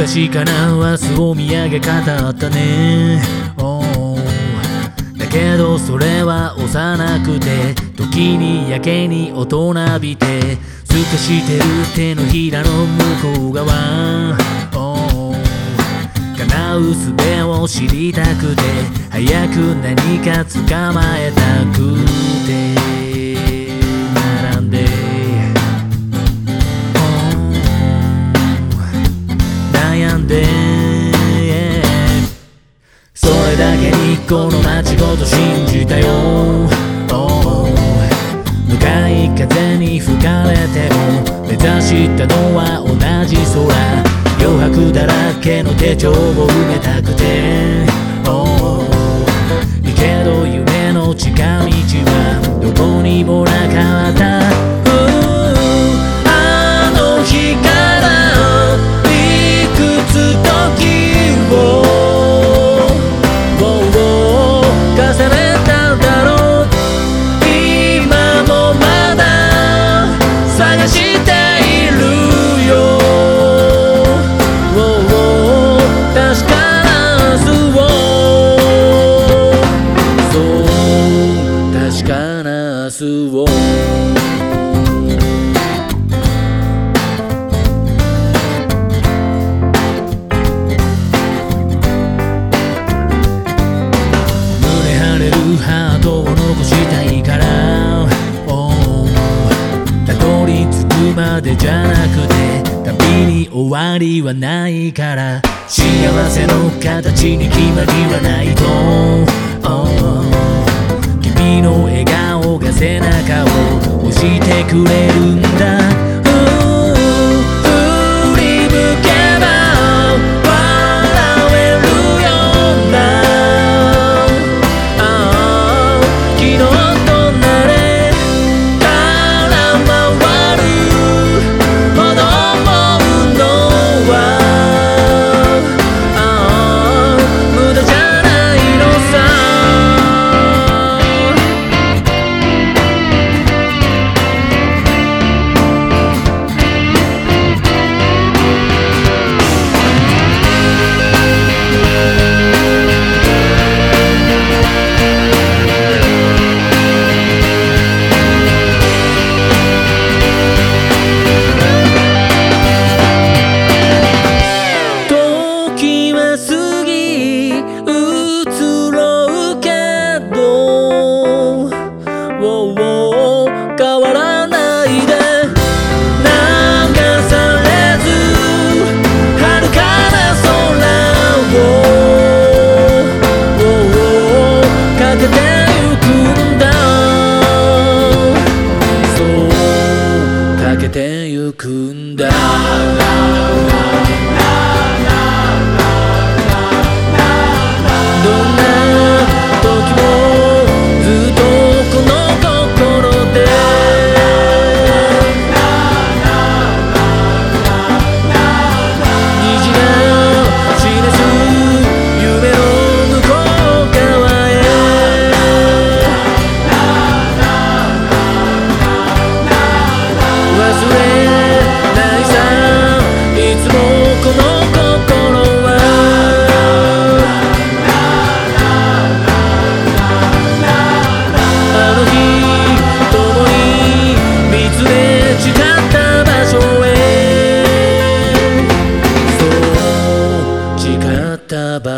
確かな明日を見上げ語ったね、oh、だけどそれは幼くて時にやけに大人びて透かしてる手のひらの向こう側、oh、叶う術を知りたくて早く何か捕まえたく悩んで？それだけにこの街ごと信じたよ、oh 向かい風に吹かれても目指したのは同じ空。余白だらけの手帳を埋めたくて、oh いいけど夢の近道はどこにもなかった。を残したいから、oh たどり着くまでじゃなくて旅に終わりはないから。幸せの形に決まりはないと、oh 君の笑顔が背中を押してくれるんだ。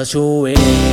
場所へ